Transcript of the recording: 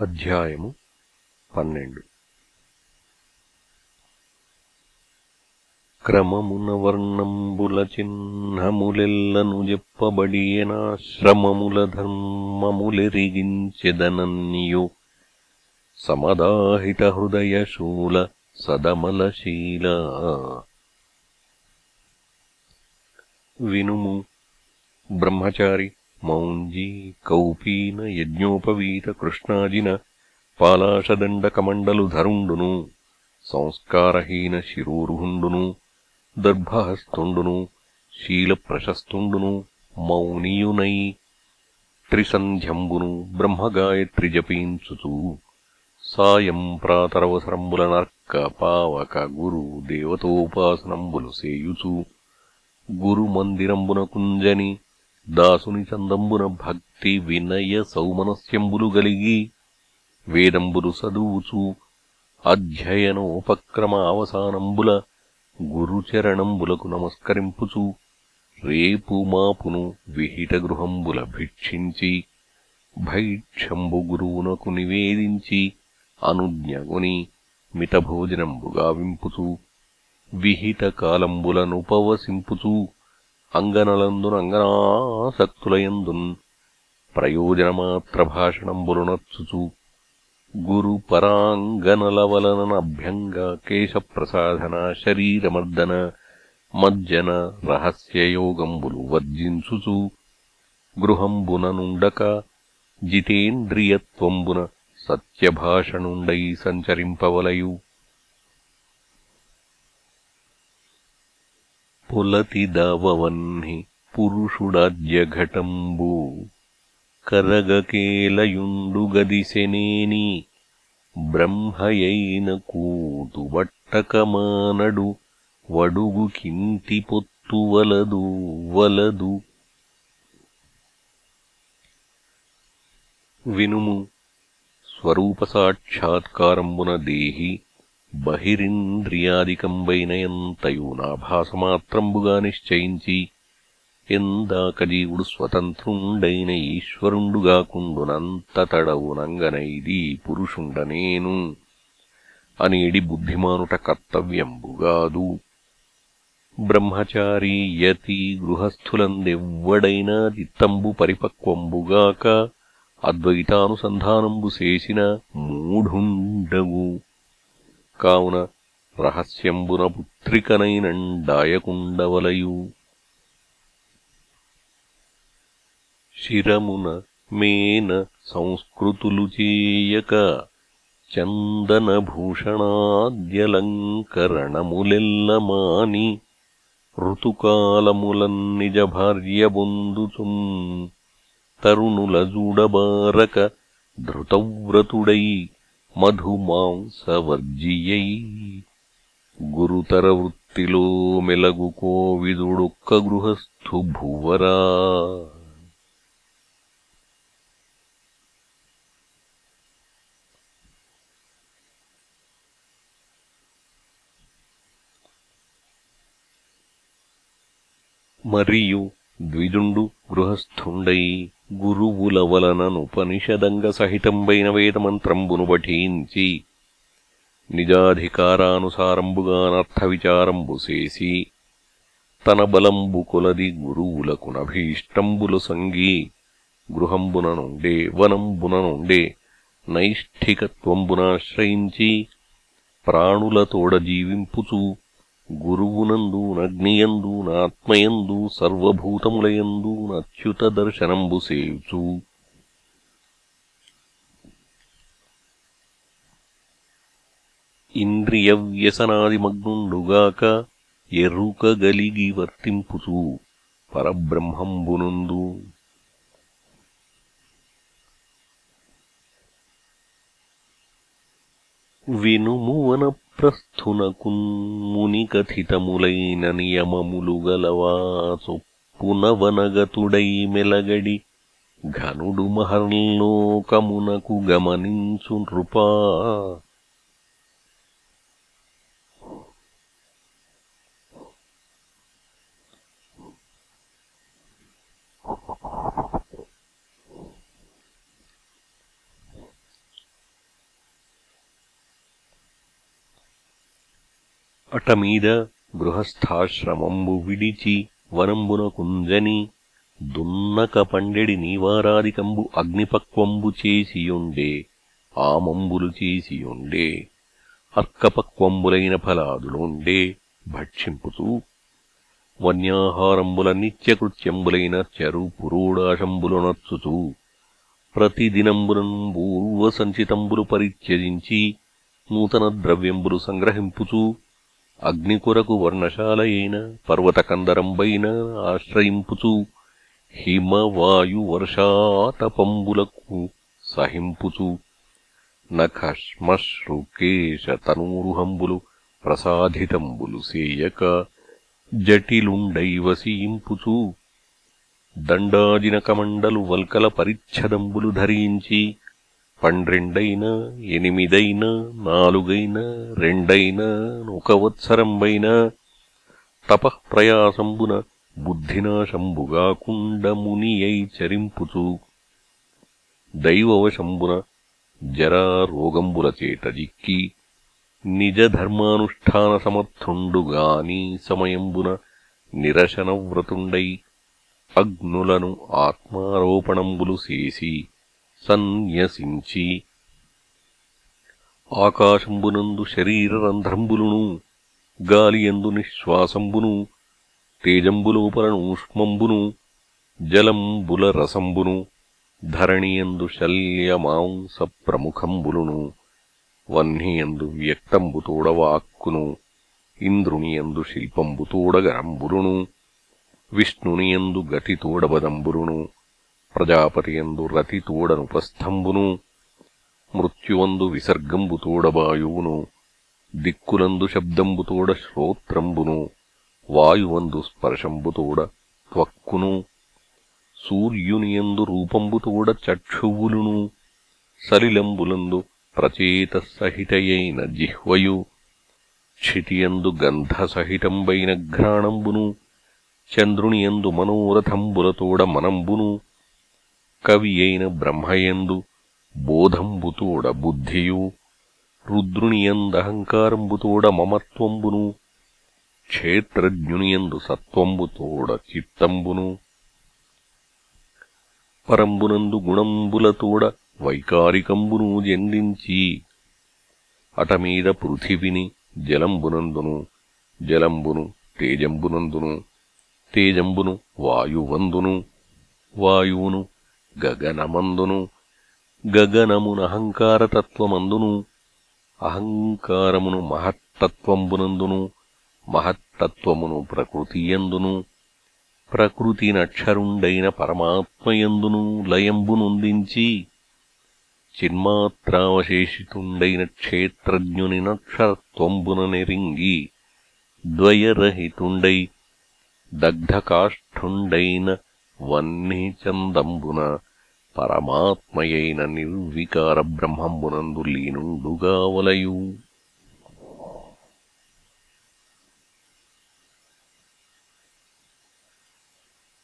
అధ్యాయము పన్నెండు. క్రమమున వర్ణంబుల చిహ్నములెల్లను చెప్పబడియనాశ్రమముల ధర్మములెరిగించెదనన్యు సమదాహిత హృదయశూల సదమలశీల వినుము బ్రహ్మచారి మౌంజీ కౌపీన యజ్ఞోపవీత కృష్ణాజిన పాలాషదండకమండలుధరుండును సంస్కారహీన శిరోరుహుండును దర్భహస్తుండును శీలప్రశస్తుండును మౌనియునై త్రిసంధ్యంబును బ్రహ్మగాయత్రి జపించుచు సాయం ప్రాతరవసరంబుల నర్క పావక గురు దేవతోపాసనంబులు సేయుచు. గురుమందిరంబున కుంజని దాసుని చందంబున భక్తి వినయ సౌమనస్యంబులు గలిగి వేదంబులు సదువుచు అధ్యయనోపక్రమ అవసానంబుల గురుచరణంబులకు నమస్కరింపుచు రేపు మాపును విహిత గృహంబుల భిక్షించి భైక్షంబు గురువునకు నివేదించి అనుజ్ఞగొని మితభోజనంబు వింపుచు విహిత కాలంబులనుపవసింపుచూ అంగనలందునంగనాసక్తులయందున్ ప్రయోజనమాత్ర భాషణంబులునర్చుచు గురు పరాంగనల కేశప్రసాధన శరీరమర్దన మజ్జన రహస్యయోగంబులు వర్జించుచు. గృహంబుననుండక జితేంద్రియత్వంబున సత్యభాషణుండై సంచరింపవలయు. పొలతిదవవహ్ని పురుషుడాజ్యఘటంబు. కరగకేలయుండుగదిశనేని బ్రహ్మయైన కూతుబట్టకమానడు వడుగు కింతి పొత్తు వలదు వలదు. వినుము స్వరూపసాక్షాత్కారంబున దేహి బహిరింద్రియాదికం వైనయంతయూనాభాసమాత్రంబుగా నిశ్చయించి ఎందాకజీవుడు స్వతంత్రుండైన ఈశ్వరుండుగాకుండునంతతడవునంగనైది పురుషుండనేను అనేడి బుద్ధిమానుట కర్తవ్యంబుగాదు బ్రహ్మచారి యతి గృహస్థులందెవ్వడైనా చిత్తంబు పరిపక్వంబుగాక అద్వైతానుసంధానంబు చేసిన మూఢుండగు. కావున రహస్యంబున పుత్రికనైనండాయకుండవలయు. శిరమున మేన సంస్కృతులు చేయక చందనభూషణాద్యలంకరణములెల్లమాని ఋతుకాలములన్ నిజ భార్యబొందుచుం తరుణుల జూడబారక ధృతవ్రతుడై మధుమాంసవర్జియై గురుతర వృత్తిలో మెలగు కోవిదుడొక్క గృహస్థు భువరా మరియు ద్విజుండు గృహస్థుండై గురువుల వలననుపనిషదంగ సహితంబైన వేదమంత్రంబును పఠించి నిజాధికారానుసారంబుగానర్థ విచారంబు చేసి తన బలంబు కొలది గురువులకునభీష్టంబులు సంగి గృహంబున నుండే వనంబున నుండే నైష్ఠికత్వంబునాశ్రయించి ప్రాణులతోడ జీవింపుచూ గురువునందు నగ్నియందు నాత్మయందు ఇంద్రియవ్యసనాదిమగ్నుండుగాక ఎరుకగలిగి వర్తింపుచు పరబ్రహ్మంబునందు. వినుమువన ప్రస్థునకున్మునికథితములైన నియమములుగలవాసు గలవా చొప్పునవనగతుడై మెలగడి ఘనుడు మహర్లోకమునకు గమనించు నృపా అటమీద గృహస్థాశ్రమంబు విడిచి వనంబున కుంజని దున్నక పండెడి నీవారాదికంబు అగ్నిపక్వంబు చేసియుండే ఆమంబులు చేసియుండే అర్కపక్వంబులైన ఫలాదులుండే భక్షింపుతూ వన్యాహారంబుల నిత్యకృత్యంబులైన చరు పురోడాశంబులు నచ్చుతూ ప్రతిదినంబునం పూర్వ పరిత్యజించి నూతన ద్రవ్యంబులు సంగ్రహింపుచూ అగ్ని కొరకు వర్ణశాలయైన పర్వతకందరంబైన ఆశ్రయింపుచూ హిమవాయు వర్షాతపంబులకు సహింపుచు నఖశ్మశ్రుకేశతనూరుహంబులు ప్రసాధితంబులు సేయక జటిలుండైవసీంపుచు దండాజినకమండలు వల్కల పరిచ్ఛదంబులు ధరించి పండ్రెండైన ఎనిమిదైన నాలుగైన రెండైన ఒకవత్సరంబైన తపఃప్రయాసంబున బుద్ధినాశంబుగాకుండమునియై చరింపుచు దైవవశంబున జరా రోగంబుల జిక్కి సమర్థుండుగాని సమయంబున నిరశనవ్రతుండై అగ్నులను ఆత్మారోపణంబులు చేసి సన్యసించి. ఆకాశంబునందు శరీరరంధ్రంబులును గాలియందు నిశ్వాసంబును తేజంబులోపలను ఉష్మంబును జలంబుల రసంబును ధరణియందు శల్యమాంస ప్రముఖంబులును వహ్నియందు వ్యక్తంబు తోడవాక్కును ఇంద్రునియందు శిల్పంబుతోడగరంబురును విష్ణునియందు గతితోడబదంబురును ప్రజాపతియందు రతితోడనుపస్థంబును మృత్యువందు విసర్గంబుతోడవాయువును దిక్కులందు శబ్దంబుతోడ శ్రోత్రంబును వాయువందు స్పర్శంబుతోడ త్వక్కును సూర్యునియందు రూపంబుతోడ చక్షువులును సలిలంబులందు ప్రచేతసహితయైన జిహ్వయు క్షితియందు గంధసహితంబైన ఘ్రాణంబును చంద్రునియందు మనోరథంబులతోడ మనంబును కవియైన బ్రహ్మయందు బోధంబుతోడ బుద్ధియు రుద్రునియందహంకారంబుతోడ మమత్వంబును క్షేత్రజ్ఞునియందు సత్వంబుతోడ చిత్తంబును. పరంబునందు గుణంబులతోడ వైకారికంబును జందించి అటమీద పృథివిని జలంబునందును జలంబును తేజంబునందును తేజంబును వాయువందును వాయువును గగనమందును గగనమునహంకారతత్వమందును అహంకారమును మహత్తత్వంబునందును మహత్తత్వమును ప్రకృతియందును ప్రకృతినక్షరుండైన పరమాత్మయందును లయంబునొందించి చిన్మాత్రావశేషితుండైన క్షేత్రజ్ఞుని నక్షరత్వంబున నెరింగి ద్వయరహితుండై దగ్ధకాష్ఠుండైన వన్ని చందంబున పరమాత్మయైన నిర్వికార బ్రహ్మంబునందు లీనుండుగావలయు.